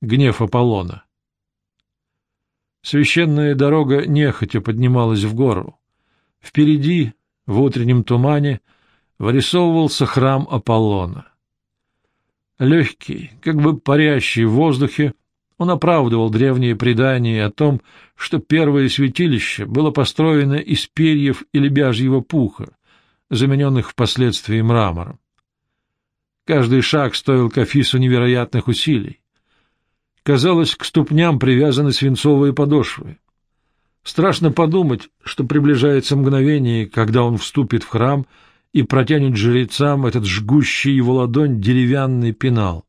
Гнев Аполлона. Священная дорога нехотя поднималась в гору. Впереди, в утреннем тумане, вырисовывался храм Аполлона. Легкий, как бы парящий в воздухе, он оправдывал древние предания о том, что первое святилище было построено из перьев и лебяжьего пуха, замененных впоследствии мрамором. Каждый шаг стоил Кафису невероятных усилий. Казалось, к ступням привязаны свинцовые подошвы. Страшно подумать, что приближается мгновение, когда он вступит в храм и протянет жрецам этот жгущий его ладонь деревянный пенал.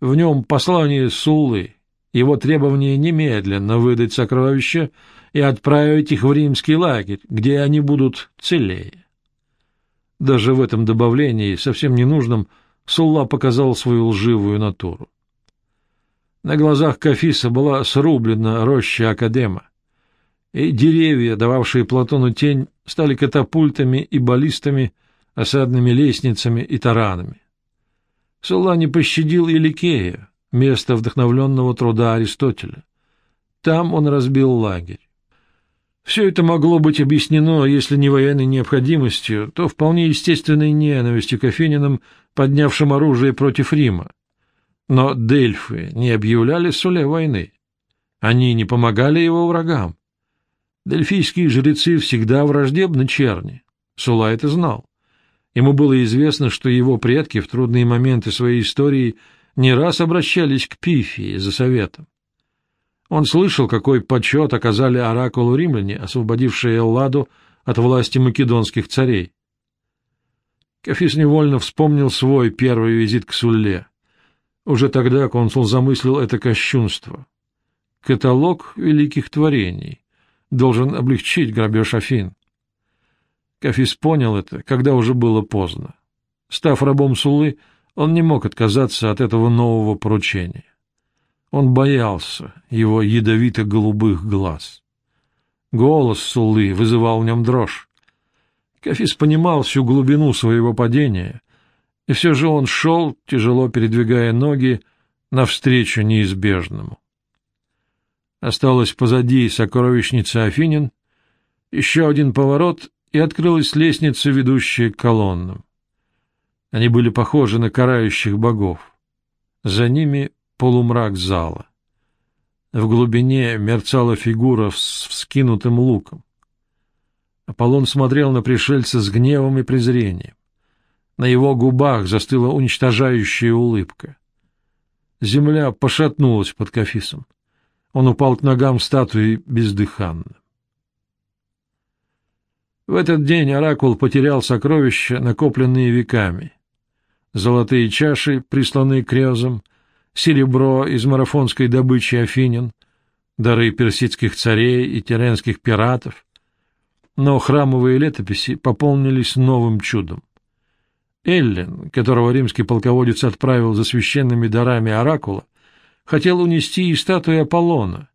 В нем послание Суллы, его требование немедленно выдать сокровища и отправить их в римский лагерь, где они будут целее. Даже в этом добавлении, совсем ненужном, Сулла показал свою лживую натуру. На глазах Кафиса была срублена роща Академа, и деревья, дававшие Платону тень, стали катапультами и баллистами, осадными лестницами и таранами. Сулла не пощадил и Ликея, место вдохновленного труда Аристотеля. Там он разбил лагерь. Все это могло быть объяснено, если не военной необходимостью, то вполне естественной ненавистью к афининам, поднявшим оружие против Рима. Но дельфы не объявляли Суле войны. Они не помогали его врагам. Дельфийские жрецы всегда враждебны черни. Сула это знал. Ему было известно, что его предки в трудные моменты своей истории не раз обращались к Пифии за советом. Он слышал, какой почет оказали оракулу римляне, освободившие Элладу от власти македонских царей. Кафис невольно вспомнил свой первый визит к Сулле. Уже тогда консул замыслил это кощунство. Каталог великих творений должен облегчить грабеж Афин. Кафис понял это, когда уже было поздно. Став рабом Суллы, он не мог отказаться от этого нового поручения. Он боялся его ядовито-голубых глаз. Голос Суллы вызывал в нем дрожь. Кафис понимал всю глубину своего падения, и все же он шел, тяжело передвигая ноги, навстречу неизбежному. Осталась позади сокровищница Афинин, еще один поворот, и открылась лестница, ведущая к колоннам. Они были похожи на карающих богов. За ними полумрак зала. В глубине мерцала фигура с вскинутым луком. Аполлон смотрел на пришельца с гневом и презрением. На его губах застыла уничтожающая улыбка. Земля пошатнулась под Кафисом. Он упал к ногам статуи бездыханно. В этот день Оракул потерял сокровища, накопленные веками. Золотые чаши, присланные крезом, серебро из марафонской добычи Афинин, дары персидских царей и тиренских пиратов. Но храмовые летописи пополнились новым чудом. Эллен, которого римский полководец отправил за священными дарами оракула, хотел унести и статую Аполлона,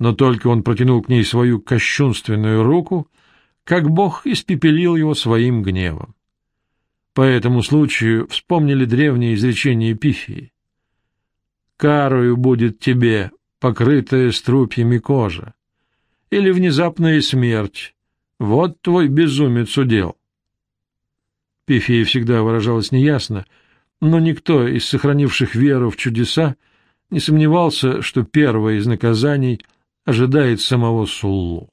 но только он протянул к ней свою кощунственную руку, как бог испепелил его своим гневом. По этому случаю вспомнили древнее изречение Пифии. «Карою будет тебе, покрытая струпьями кожа, или внезапная смерть, вот твой безумец удел». Пифия всегда выражалась неясно, но никто из сохранивших веру в чудеса не сомневался, что первое из наказаний ожидает самого Суллу.